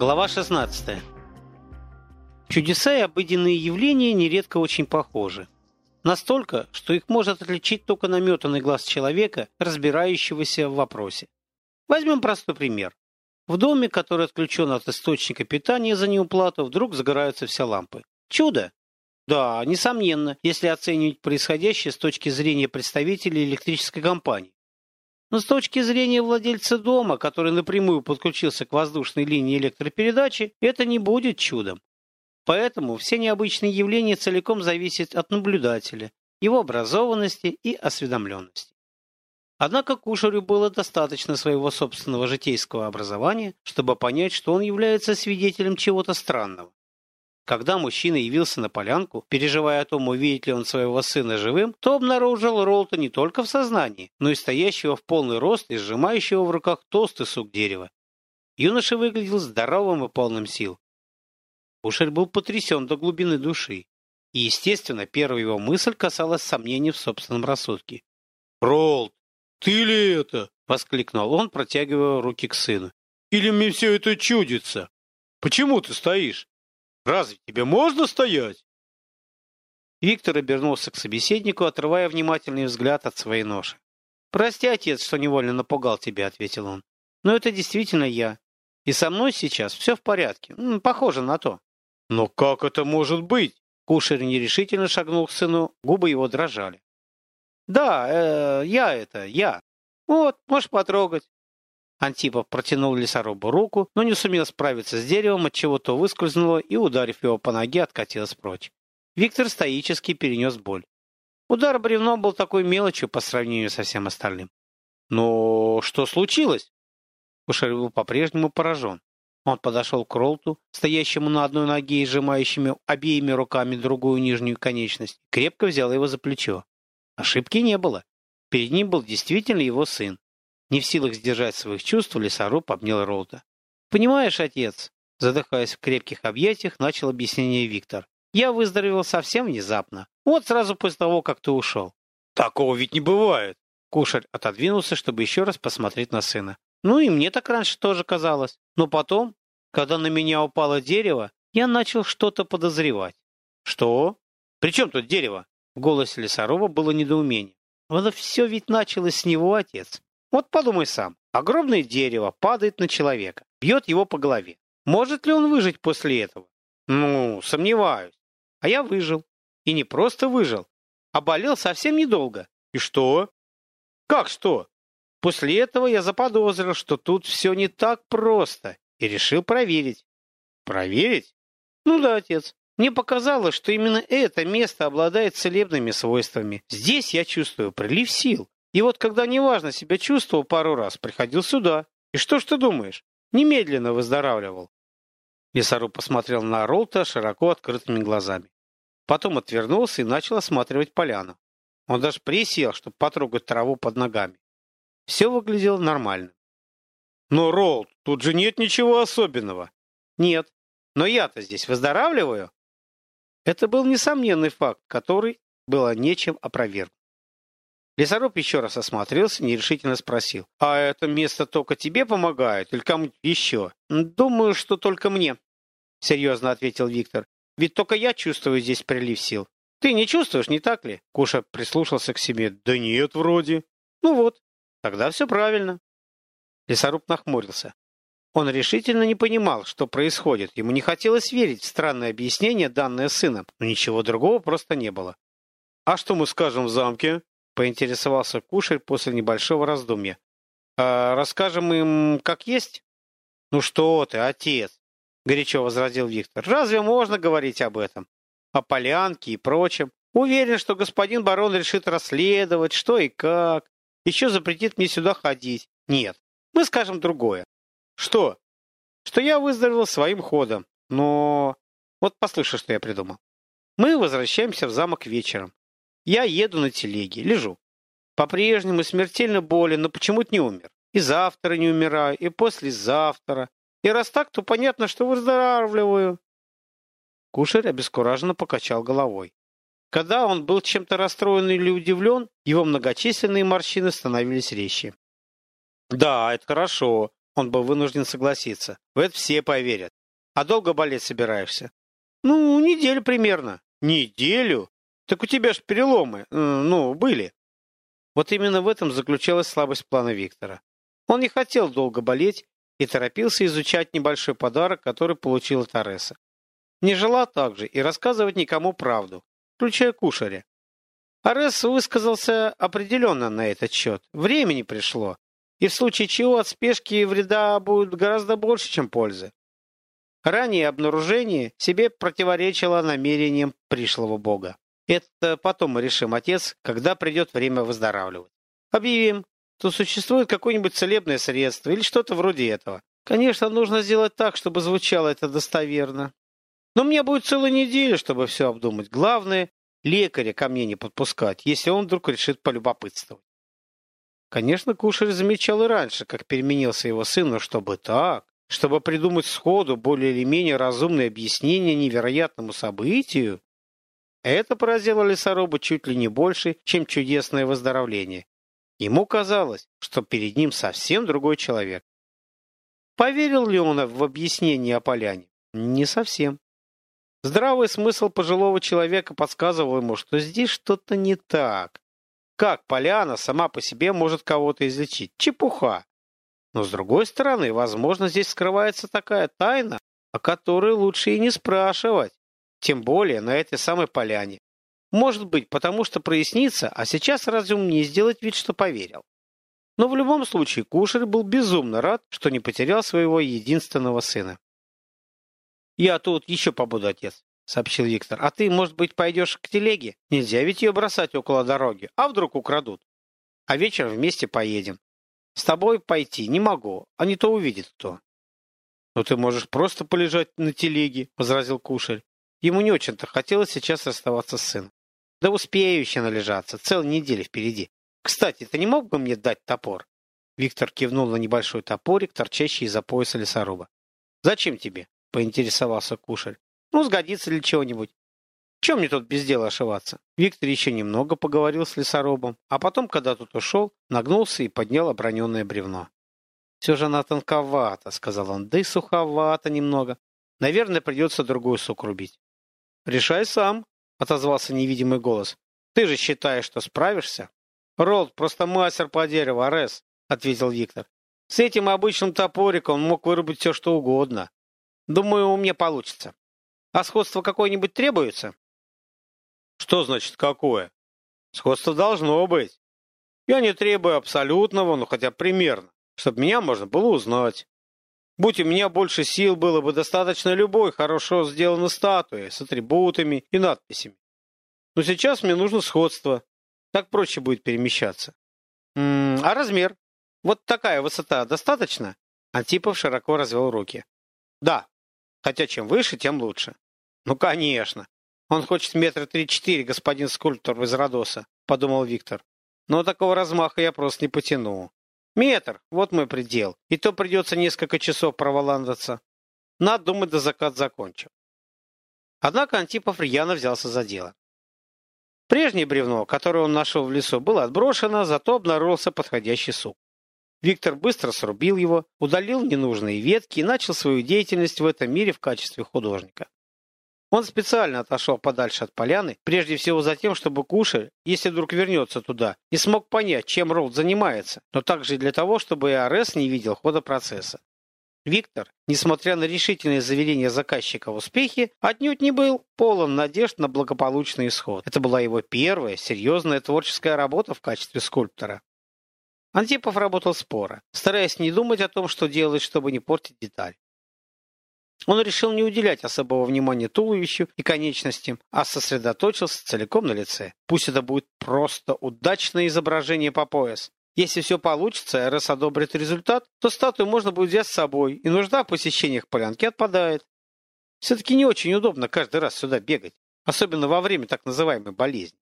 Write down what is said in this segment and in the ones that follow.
Глава 16. Чудеса и обыденные явления нередко очень похожи. Настолько, что их может отличить только наметанный глаз человека, разбирающегося в вопросе. Возьмем простой пример. В доме, который отключен от источника питания за неуплату, вдруг загораются все лампы. Чудо? Да, несомненно, если оценивать происходящее с точки зрения представителей электрической компании. Но с точки зрения владельца дома, который напрямую подключился к воздушной линии электропередачи, это не будет чудом. Поэтому все необычные явления целиком зависят от наблюдателя, его образованности и осведомленности. Однако Кушарю было достаточно своего собственного житейского образования, чтобы понять, что он является свидетелем чего-то странного. Когда мужчина явился на полянку, переживая о том, увидит ли он своего сына живым, то обнаружил Ролта не только в сознании, но и стоящего в полный рост и сжимающего в руках толстый сук дерева. Юноша выглядел здоровым и полным сил. Ушель был потрясен до глубины души. И, естественно, первая его мысль касалась сомнений в собственном рассудке. «Ролт, ты ли это?» — воскликнул он, протягивая руки к сыну. «Или мне все это чудится? Почему ты стоишь? Разве тебе можно стоять?» Виктор обернулся к собеседнику, отрывая внимательный взгляд от своей ноши. «Прости, отец, что невольно напугал тебя», — ответил он. «Но это действительно я. И со мной сейчас все в порядке. Похоже на то». «Но как это может быть?» Кушер нерешительно шагнул к сыну, губы его дрожали. «Да, э, я это, я. Вот, можешь потрогать». Антипов протянул лесорубу руку, но не сумел справиться с деревом, отчего то выскользнуло и, ударив его по ноге, откатилось прочь. Виктор стоически перенес боль. Удар бревном был такой мелочью по сравнению со всем остальным. «Но что случилось?» Кушер был по-прежнему поражен. Он подошел к Ролту, стоящему на одной ноге и сжимающими обеими руками другую нижнюю конечность, крепко взял его за плечо. Ошибки не было. Перед ним был действительно его сын. Не в силах сдержать своих чувств, лесоруб обнял Ролта. «Понимаешь, отец?» Задыхаясь в крепких объятиях, начал объяснение Виктор. «Я выздоровел совсем внезапно. Вот сразу после того, как ты ушел». «Такого ведь не бывает!» Кушарь отодвинулся, чтобы еще раз посмотреть на сына. Ну и мне так раньше тоже казалось. Но потом, когда на меня упало дерево, я начал что-то подозревать. Что? При чем тут дерево? В голосе Лесарова было недоумение. Вот все ведь началось с него, отец. Вот подумай сам. Огромное дерево падает на человека, бьет его по голове. Может ли он выжить после этого? Ну, сомневаюсь. А я выжил. И не просто выжил, а болел совсем недолго. И что? Как что? После этого я заподозрил, что тут все не так просто, и решил проверить. Проверить? Ну да, отец. Мне показалось, что именно это место обладает целебными свойствами. Здесь я чувствую прилив сил. И вот когда неважно себя чувствовал пару раз, приходил сюда. И что ж ты думаешь? Немедленно выздоравливал. Лесоруб посмотрел на Ролта широко открытыми глазами. Потом отвернулся и начал осматривать поляну. Он даже присел, чтобы потрогать траву под ногами. Все выглядело нормально. Но, Ролл, тут же нет ничего особенного. Нет. Но я-то здесь выздоравливаю. Это был несомненный факт, который было нечем опровергнуть. Лесоруб еще раз осмотрелся, нерешительно спросил. «А это место только тебе помогает или кому-нибудь еще?» «Думаю, что только мне», — серьезно ответил Виктор. «Ведь только я чувствую здесь прилив сил. Ты не чувствуешь, не так ли?» Куша прислушался к себе. «Да нет, вроде». «Ну вот, Тогда все правильно. Лесоруб нахмурился. Он решительно не понимал, что происходит. Ему не хотелось верить в странное объяснение, данное сыном, но ничего другого просто не было. «А что мы скажем в замке?» — поинтересовался Кушарь после небольшого раздумья. «А расскажем им, как есть?» «Ну что ты, отец!» — горячо возразил Виктор. «Разве можно говорить об этом? О полянке и прочем? Уверен, что господин барон решит расследовать, что и как еще запретит мне сюда ходить. Нет, мы скажем другое. Что? Что я выздоровел своим ходом. Но... Вот послушай, что я придумал. Мы возвращаемся в замок вечером. Я еду на телеге, лежу. По-прежнему смертельно болен, но почему-то не умер. И завтра не умираю, и послезавтра. И раз так, то понятно, что выздоравливаю. Кушарь обескураженно покачал головой. Когда он был чем-то расстроен или удивлен, его многочисленные морщины становились резче. «Да, это хорошо. он был вынужден согласиться. В это все поверят. А долго болеть собираешься? Ну, неделю примерно. Неделю? Так у тебя ж переломы, э, ну, были. Вот именно в этом заключалась слабость плана Виктора. Он не хотел долго болеть и торопился изучать небольшой подарок, который получил от Ареса. Не желал также и рассказывать никому правду, включая кушаря. Арес высказался определенно на этот счет. Времени пришло, и в случае чего от спешки вреда будет гораздо больше, чем пользы. Ранее обнаружение себе противоречило намерениям пришлого бога. Это потом мы решим, отец, когда придет время выздоравливать. Объявим, что существует какое-нибудь целебное средство или что-то вроде этого. Конечно, нужно сделать так, чтобы звучало это достоверно. Но мне будет целая неделя, чтобы все обдумать. Главное, лекаря ко мне не подпускать, если он вдруг решит полюбопытствовать. Конечно, Кушарь замечал и раньше, как переменился его сын, но чтобы так, чтобы придумать сходу более или менее разумное объяснение невероятному событию, это поразило лесоруба чуть ли не больше, чем чудесное выздоровление. Ему казалось, что перед ним совсем другой человек. Поверил ли он в объяснение о поляне? Не совсем. Здравый смысл пожилого человека подсказывал ему, что здесь что-то не так. Как поляна сама по себе может кого-то излечить? Чепуха. Но с другой стороны, возможно, здесь скрывается такая тайна, о которой лучше и не спрашивать. Тем более на этой самой поляне. Может быть, потому что прояснится, а сейчас разумнее сделать вид, что поверил. Но в любом случае Кушарь был безумно рад, что не потерял своего единственного сына. «Я тут еще побуду, отец сообщил Виктор. «А ты, может быть, пойдешь к телеге? Нельзя ведь ее бросать около дороги. А вдруг украдут? А вечером вместе поедем. С тобой пойти не могу, а не то увидит кто». «Но ты можешь просто полежать на телеге», — возразил Кушарь. Ему не очень-то хотелось сейчас расставаться с сыном. «Да успею еще належаться, целая неделя впереди. Кстати, ты не мог бы мне дать топор?» Виктор кивнул на небольшой топорик, торчащий из-за пояса лесоруба. «Зачем тебе?» — поинтересовался Кушарь. Ну, сгодится ли чего-нибудь. Чем мне тут без дела ошиваться? Виктор еще немного поговорил с лесоробом, а потом, когда тот ушел, нагнулся и поднял оброненное бревно. «Все же она тонковата», — сказал он, — «да и суховата немного. Наверное, придется другой сук рубить». «Решай сам», — отозвался невидимый голос. «Ты же считаешь, что справишься?» «Ролд просто мастер по дереву, Арес», — ответил Виктор. «С этим обычным топориком он мог вырубить все, что угодно. Думаю, у меня получится». А сходство какое-нибудь требуется? Что значит какое? Сходство должно быть. Я не требую абсолютного, но хотя примерно, чтобы меня можно было узнать. Будь у меня больше сил, было бы достаточно любой хорошо сделанной статуи с атрибутами и надписями. Но сейчас мне нужно сходство. Так проще будет перемещаться. М -м, а размер? Вот такая высота достаточно? Антипов широко развел руки. Да, Хотя чем выше, тем лучше. Ну, конечно. Он хочет метра три-четыре, господин скульптор из Родоса, подумал Виктор. Но такого размаха я просто не потяну. Метр, вот мой предел. И то придется несколько часов проволандаться. Надо думать, до закат закончим. Однако Антипов рьяно взялся за дело. Прежнее бревно, которое он нашел в лесу, было отброшено, зато обнаружился подходящий сук. Виктор быстро срубил его, удалил ненужные ветки и начал свою деятельность в этом мире в качестве художника. Он специально отошел подальше от поляны, прежде всего за тем, чтобы Кушер, если вдруг вернется туда, не смог понять, чем Ролд занимается, но также и для того, чтобы ИРС не видел хода процесса. Виктор, несмотря на решительные заверения заказчика в успехе, отнюдь не был полон надежд на благополучный исход. Это была его первая серьезная творческая работа в качестве скульптора. Антипов работал споро, стараясь не думать о том, что делать, чтобы не портить деталь. Он решил не уделять особого внимания туловищу и конечностям, а сосредоточился целиком на лице. Пусть это будет просто удачное изображение по пояс. Если все получится, РС одобрит результат, то статую можно будет взять с собой, и нужда в посещениях полянки отпадает. Все-таки не очень удобно каждый раз сюда бегать, особенно во время так называемой болезни.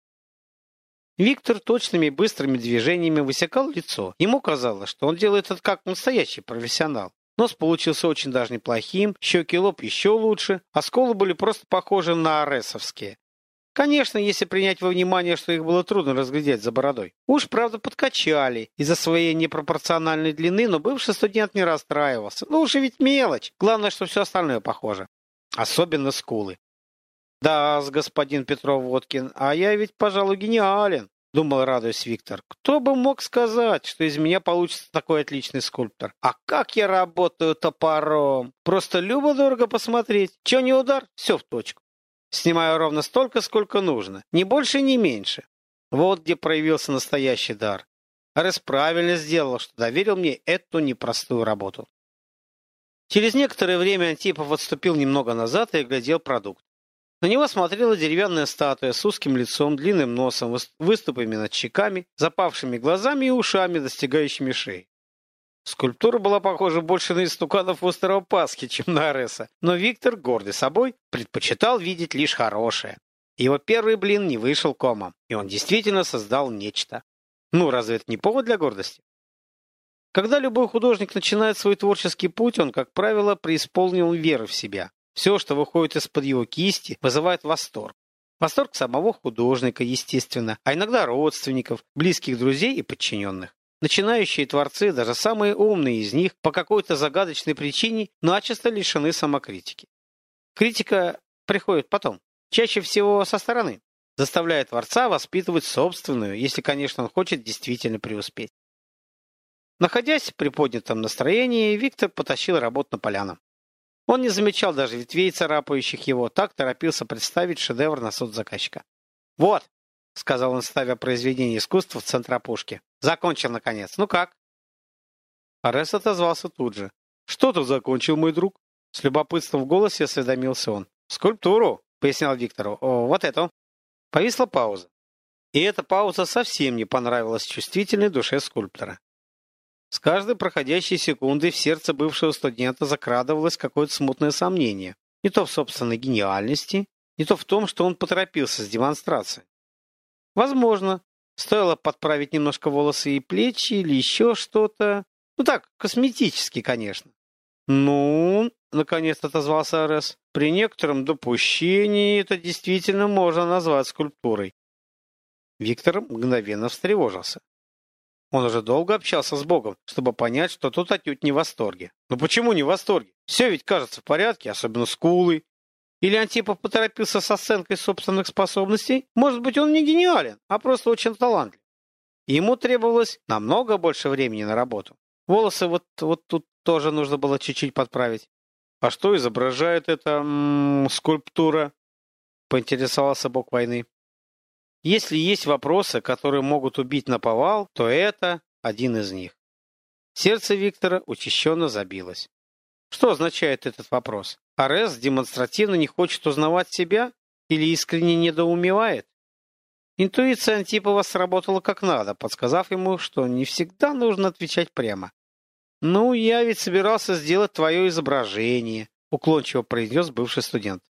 Виктор точными быстрыми движениями высекал лицо. Ему казалось, что он делает это как настоящий профессионал. Нос получился очень даже неплохим, щеки лоб еще лучше, а сколы были просто похожи на аресовские. Конечно, если принять во внимание, что их было трудно разглядеть за бородой. Уж, правда, подкачали из-за своей непропорциональной длины, но бывший студент не расстраивался. Ну уж и ведь мелочь. Главное, что все остальное похоже. Особенно скулы. Да, господин Петров Водкин, а я ведь, пожалуй, гениален. Думал, радуясь Виктор. Кто бы мог сказать, что из меня получится такой отличный скульптор? А как я работаю топором! Просто любо-дорого посмотреть. Че не удар, все в точку. Снимаю ровно столько, сколько нужно. Ни больше, ни меньше. Вот где проявился настоящий дар. Арес правильно сделал, что доверил мне эту непростую работу. Через некоторое время Антипов отступил немного назад и глядел продукт. На него смотрела деревянная статуя с узким лицом, длинным носом, выступами над щеками, запавшими глазами и ушами, достигающими шеи. Скульптура была похожа больше на истуканов острова Пасхи, чем на Ареса, но Виктор, гордый собой, предпочитал видеть лишь хорошее. Его первый блин не вышел комом, и он действительно создал нечто. Ну, разве это не повод для гордости? Когда любой художник начинает свой творческий путь, он, как правило, преисполнил веры в себя. Все, что выходит из-под его кисти, вызывает восторг. Восторг самого художника, естественно, а иногда родственников, близких друзей и подчиненных. Начинающие творцы, даже самые умные из них, по какой-то загадочной причине начисто лишены самокритики. Критика приходит потом, чаще всего со стороны, заставляя творца воспитывать собственную, если, конечно, он хочет действительно преуспеть. Находясь при поднятом настроении, Виктор потащил работу на поляну. Он не замечал даже ветвей, царапающих его, так торопился представить шедевр на суд заказчика. «Вот!» — сказал он, ставя произведение искусства в центр опушки. Закончил, наконец. Ну как? Арес отозвался тут же. Что ты закончил, мой друг? С любопытством в голосе осведомился он. Скульптуру, пояснял Виктору. О, вот эту. Повисла пауза. И эта пауза совсем не понравилась чувствительной душе скульптора. С каждой проходящей секундой в сердце бывшего студента закрадывалось какое-то смутное сомнение. Не то в собственной гениальности, не то в том, что он поторопился с демонстрацией. Возможно, Стоило подправить немножко волосы и плечи или еще что-то. Ну так, косметически, конечно. Ну, наконец отозвался Арес, при некотором допущении это действительно можно назвать скульптурой. Виктор мгновенно встревожился. Он уже долго общался с Богом, чтобы понять, что тот отнюдь не в восторге. Но почему не в восторге? Все ведь кажется в порядке, особенно скулы, или Антипов поторопился с оценкой собственных способностей? Может быть, он не гениален, а просто очень талантлив. Ему требовалось намного больше времени на работу. Волосы вот, вот тут тоже нужно было чуть-чуть подправить. А что изображает эта м -м, скульптура? Поинтересовался бог войны. Если есть вопросы, которые могут убить на повал, то это один из них. Сердце Виктора учащенно забилось. Что означает этот вопрос? Арес демонстративно не хочет узнавать себя или искренне недоумевает? Интуиция Антипова сработала как надо, подсказав ему, что не всегда нужно отвечать прямо. «Ну, я ведь собирался сделать твое изображение», — уклончиво произнес бывший студент.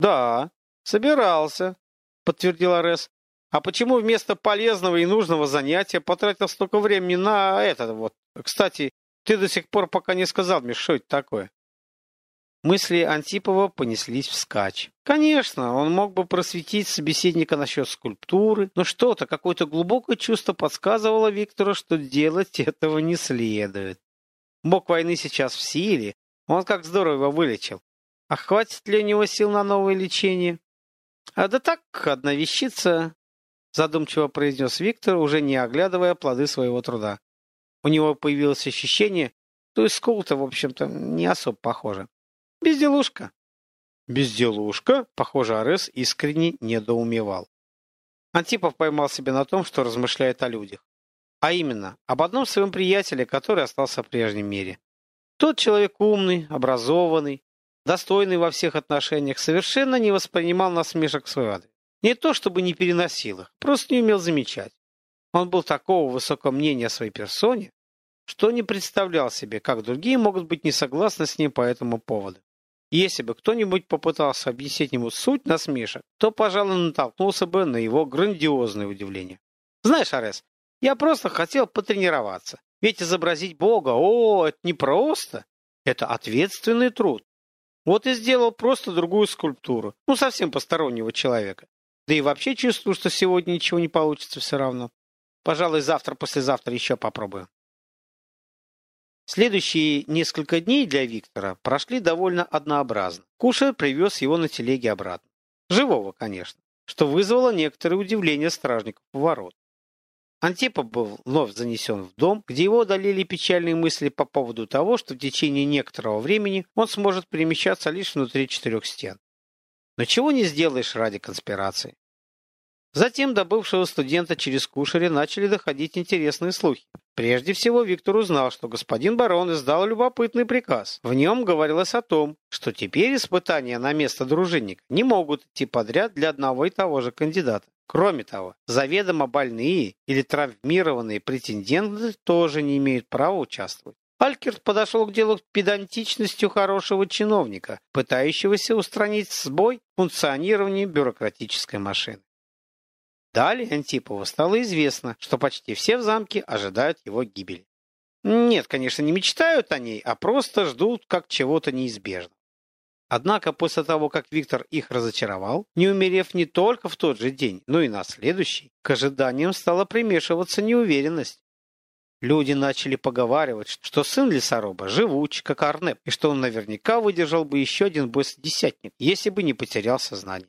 «Да, собирался», — подтвердил Арес. «А почему вместо полезного и нужного занятия потратил столько времени на это вот? Кстати, ты до сих пор пока не сказал мне, что это такое. Мысли Антипова понеслись вскачь. Конечно, он мог бы просветить собеседника насчет скульптуры, но что-то, какое-то глубокое чувство подсказывало Виктору, что делать этого не следует. Бог войны сейчас в силе, он как здорово его вылечил. А хватит ли у него сил на новое лечение? А да так, одна вещица, задумчиво произнес Виктор, уже не оглядывая плоды своего труда. У него появилось ощущение, что и скул-то, в общем-то, не особо похоже. Безделушка. Безделушка? Похоже, Арес искренне недоумевал. Антипов поймал себя на том, что размышляет о людях. А именно, об одном своем приятеле, который остался в прежнем мире. Тот человек умный, образованный, достойный во всех отношениях, совершенно не воспринимал насмешек в свой адрес. Не то, чтобы не переносил их, просто не умел замечать. Он был такого высокого мнения о своей персоне, что не представлял себе, как другие могут быть не согласны с ним по этому поводу. Если бы кто-нибудь попытался объяснить ему суть насмешек, то, пожалуй, натолкнулся бы на его грандиозное удивление. Знаешь, Арес, я просто хотел потренироваться. Ведь изобразить Бога, о, это не просто. Это ответственный труд. Вот и сделал просто другую скульптуру. Ну, совсем постороннего человека. Да и вообще чувствую, что сегодня ничего не получится все равно. Пожалуй, завтра-послезавтра еще попробую. Следующие несколько дней для Виктора прошли довольно однообразно. Кушер привез его на телеге обратно. Живого, конечно, что вызвало некоторое удивление стражников у ворот. Антипов был вновь занесен в дом, где его одолели печальные мысли по поводу того, что в течение некоторого времени он сможет перемещаться лишь внутри четырех стен. Но чего не сделаешь ради конспирации. Затем до бывшего студента через кушаре начали доходить интересные слухи. Прежде всего, Виктор узнал, что господин барон издал любопытный приказ. В нем говорилось о том, что теперь испытания на место дружинника не могут идти подряд для одного и того же кандидата. Кроме того, заведомо больные или травмированные претенденты тоже не имеют права участвовать. Алькерт подошел к делу педантичностью хорошего чиновника, пытающегося устранить сбой функционирования бюрократической машины. Далее Антипову стало известно, что почти все в замке ожидают его гибели. Нет, конечно, не мечтают о ней, а просто ждут как чего-то неизбежного. Однако после того, как Виктор их разочаровал, не умерев не только в тот же день, но и на следующий, к ожиданиям стала примешиваться неуверенность. Люди начали поговаривать, что сын лесоруба живуч, как Арнеп, и что он наверняка выдержал бы еще один бой с десятник, если бы не потерял сознание.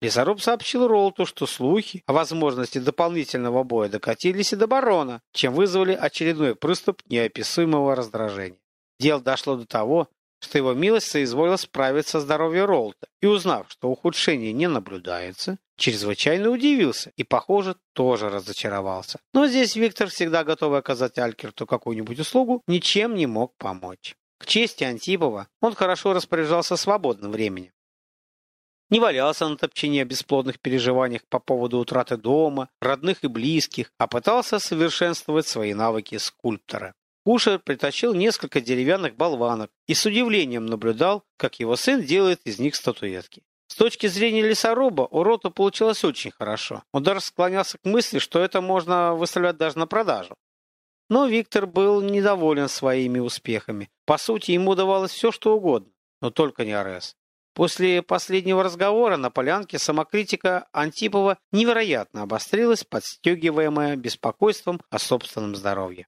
Лесоруб сообщил Ролту, что слухи о возможности дополнительного боя докатились и до барона, чем вызвали очередной приступ неописуемого раздражения. Дело дошло до того, что его милость соизволила справиться со здоровьем Ролта, и узнав, что ухудшения не наблюдается, чрезвычайно удивился и, похоже, тоже разочаровался. Но здесь Виктор, всегда готовый оказать Алькерту какую-нибудь услугу, ничем не мог помочь. К чести Антипова, он хорошо распоряжался свободным временем не валялся на топчине о бесплодных переживаниях по поводу утраты дома, родных и близких, а пытался совершенствовать свои навыки скульптора. Кушер притащил несколько деревянных болванок и с удивлением наблюдал, как его сын делает из них статуэтки. С точки зрения лесоруба у Рота получилось очень хорошо. Он даже склонялся к мысли, что это можно выставлять даже на продажу. Но Виктор был недоволен своими успехами. По сути, ему давалось все, что угодно, но только не Арес. После последнего разговора на полянке самокритика Антипова невероятно обострилась, подстегиваемая беспокойством о собственном здоровье.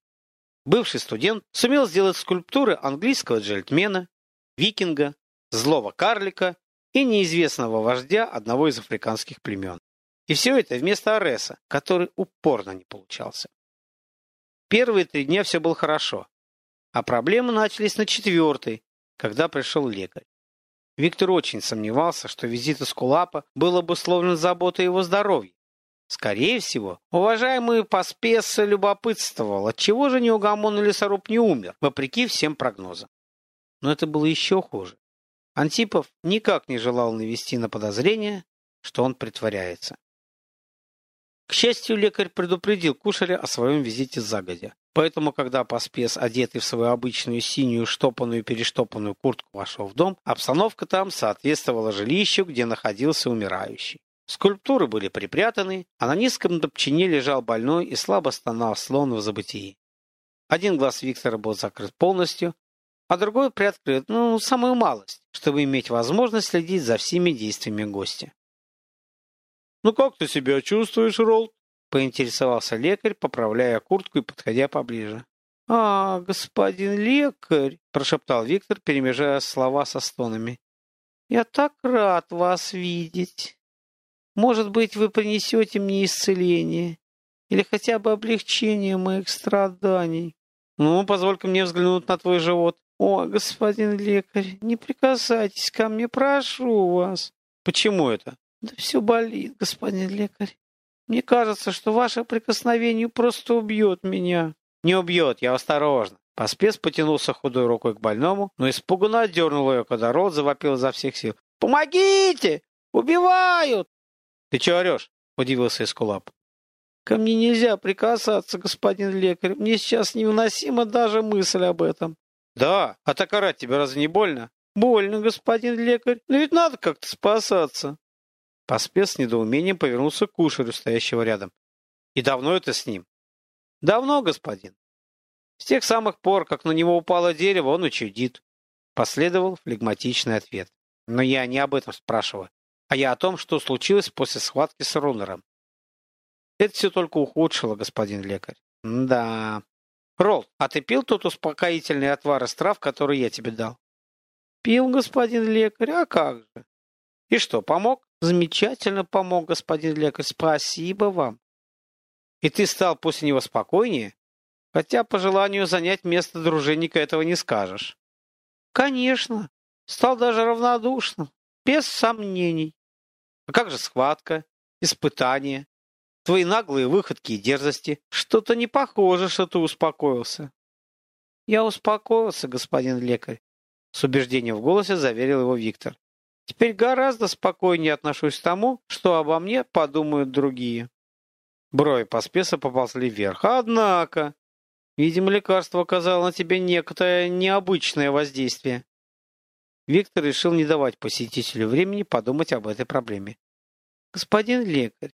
Бывший студент сумел сделать скульптуры английского джельтмена, викинга, злого карлика и неизвестного вождя одного из африканских племен. И все это вместо Ареса, который упорно не получался. Первые три дня все было хорошо, а проблемы начались на четвертый, когда пришел лекарь. Виктор очень сомневался, что визит Эскулапа был обусловлен заботой его здоровья. Скорее всего, уважаемый Паспес любопытствовал, отчего же неугомонный лесоруб не умер, вопреки всем прогнозам. Но это было еще хуже. Антипов никак не желал навести на подозрение, что он притворяется. К счастью, лекарь предупредил Кушаря о своем визите загодя. Поэтому, когда Паспес, одетый в свою обычную синюю штопанную и перештопанную куртку, вошел в дом, обстановка там соответствовала жилищу, где находился умирающий. Скульптуры были припрятаны, а на низком топчине лежал больной и слабо стонал слон в забытии. Один глаз Виктора был закрыт полностью, а другой приоткрыт, ну, самую малость, чтобы иметь возможность следить за всеми действиями гостя. «Ну как ты себя чувствуешь, Ролл?» Поинтересовался лекарь, поправляя куртку и подходя поближе. «А, господин лекарь!» – прошептал Виктор, перемежая слова со стонами. «Я так рад вас видеть. Может быть, вы принесете мне исцеление или хотя бы облегчение моих страданий. Ну, позволь-ка мне взглянуть на твой живот. О, господин лекарь, не прикасайтесь ко мне, прошу вас». «Почему это?» «Да все болит, господин лекарь. Мне кажется, что ваше прикосновение просто убьет меня. Не убьет, я осторожно. Поспец потянулся худой рукой к больному, но испуганно отдернул ее, когда рот завопил изо всех сил. «Помогите! Убивают!» «Ты чего орешь?» — удивился Эскулап. «Ко мне нельзя прикасаться, господин лекарь. Мне сейчас невыносима даже мысль об этом». «Да? А так орать тебе разве не больно?» «Больно, господин лекарь. Но ведь надо как-то спасаться». Поспец с недоумением повернулся к кушарю, стоящего рядом. «И давно это с ним?» «Давно, господин. С тех самых пор, как на него упало дерево, он учудит». Последовал флегматичный ответ. «Но я не об этом спрашиваю. А я о том, что случилось после схватки с Рунером. Это все только ухудшило, господин лекарь. Да. Ролл, а ты пил тот успокоительный отвар из трав, который я тебе дал? Пил, господин лекарь, а как же? И что, помог? Замечательно помог, господин лекарь, спасибо вам. И ты стал после него спокойнее? Хотя по желанию занять место дружинника этого не скажешь. Конечно. Стал даже равнодушным, без сомнений. А как же схватка, испытание, твои наглые выходки и дерзости? Что-то не похоже, что ты успокоился. Я успокоился, господин лекарь. С убеждением в голосе заверил его Виктор. Теперь гораздо спокойнее отношусь к тому, что обо мне подумают другие. Брови Поспеса поползли вверх. Однако, видимо, лекарство оказало на тебя некоторое необычное воздействие. Виктор решил не давать посетителю времени подумать об этой проблеме. «Господин лекарь,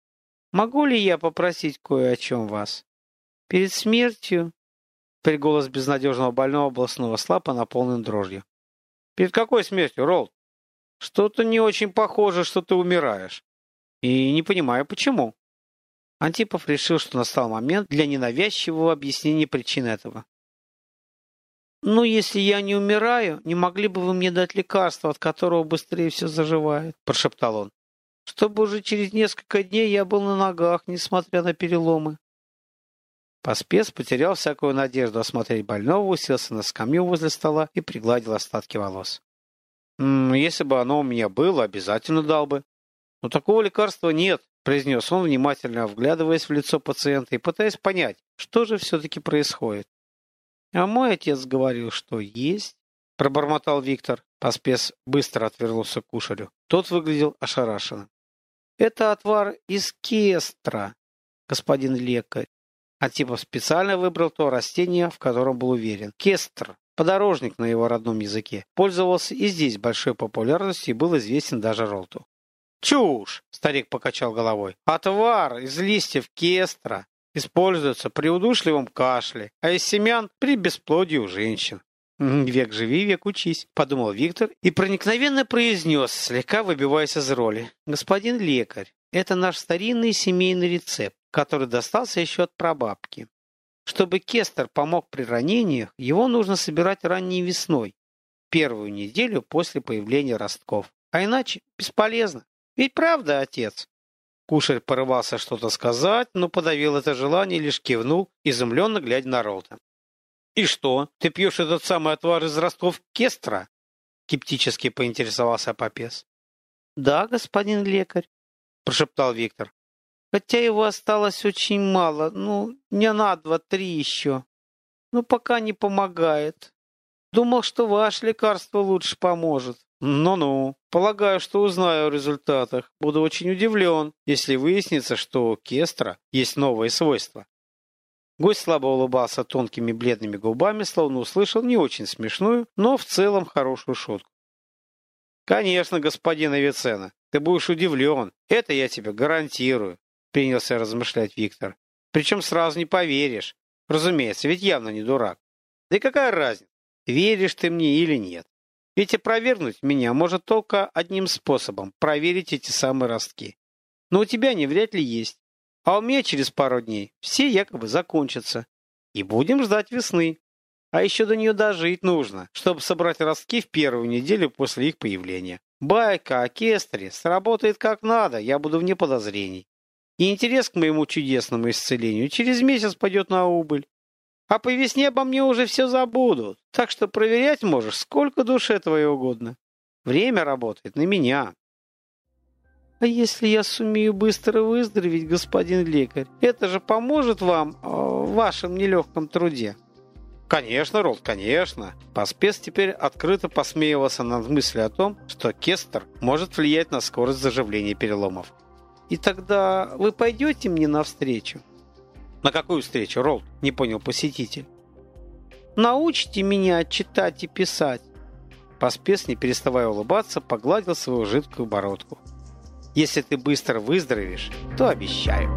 могу ли я попросить кое о чем вас? Перед смертью...» Теперь голос безнадежного больного был снова слаб, а наполнен дрожью. «Перед какой смертью, Ролл? Что-то не очень похоже, что ты умираешь. И не понимаю, почему». Антипов решил, что настал момент для ненавязчивого объяснения причин этого. «Ну, если я не умираю, не могли бы вы мне дать лекарство, от которого быстрее все заживает?» – прошептал он. «Чтобы уже через несколько дней я был на ногах, несмотря на переломы». Поспец потерял всякую надежду осмотреть больного, уселся на скамью возле стола и пригладил остатки волос. «М -м, «Если бы оно у меня было, обязательно дал бы. Но такого лекарства нет», – произнес он, внимательно вглядываясь в лицо пациента и пытаясь понять, что же все-таки происходит. А мой отец говорил, что есть. Пробормотал Виктор. Поспес быстро отвернулся к кушарю. Тот выглядел ошарашенным. Это отвар из кестра, господин лекарь. Антипов специально выбрал то растение, в котором был уверен. Кестр, подорожник на его родном языке, пользовался и здесь большой популярностью и был известен даже Ролту. «Чушь!» – старик покачал головой. «Отвар из листьев кестра используется при удушливом кашле, а из семян при бесплодии у женщин. «Век живи, век учись», — подумал Виктор и проникновенно произнес, слегка выбиваясь из роли. «Господин лекарь, это наш старинный семейный рецепт, который достался еще от прабабки. Чтобы кестер помог при ранениях, его нужно собирать ранней весной, первую неделю после появления ростков. А иначе бесполезно. Ведь правда, отец?» Кушарь порывался что-то сказать, но подавил это желание и лишь кивнул, изумленно глядя на Ролта. «И что, ты пьешь этот самый отвар из ростков кестра?» Скептически поинтересовался Попес. «Да, господин лекарь», — прошептал Виктор. «Хотя его осталось очень мало, ну, не на два-три еще. Но пока не помогает. Думал, что ваше лекарство лучше поможет». «Ну-ну, полагаю, что узнаю о результатах. Буду очень удивлен, если выяснится, что у Кестра есть новые свойства». Гость слабо улыбался тонкими бледными губами, словно услышал не очень смешную, но в целом хорошую шутку. «Конечно, господин Авиценна, ты будешь удивлен. Это я тебе гарантирую», — принялся размышлять Виктор. «Причем сразу не поверишь. Разумеется, ведь явно не дурак. Да и какая разница, веришь ты мне или нет. Ведь опровергнуть меня может только одним способом – проверить эти самые ростки. Но у тебя они вряд ли есть. А у меня через пару дней все якобы закончатся. И будем ждать весны. А еще до нее дожить нужно, чтобы собрать ростки в первую неделю после их появления. Байка о кестре сработает как надо, я буду вне подозрений. И интерес к моему чудесному исцелению через месяц пойдет на убыль. А по весне обо мне уже все забудут. Так что проверять можешь сколько душе твоей угодно. Время работает на меня. А если я сумею быстро выздороветь, господин лекарь, это же поможет вам э, в вашем нелегком труде. Конечно, Ролд, конечно. Поспец теперь открыто посмеивался над мыслью о том, что Кестер может влиять на скорость заживления переломов. И тогда вы пойдете мне навстречу? «На какую встречу, Ролл?» – не понял посетитель. «Научите меня читать и писать!» Поспес, не переставая улыбаться, погладил свою жидкую бородку. «Если ты быстро выздоровеешь, то обещаю!»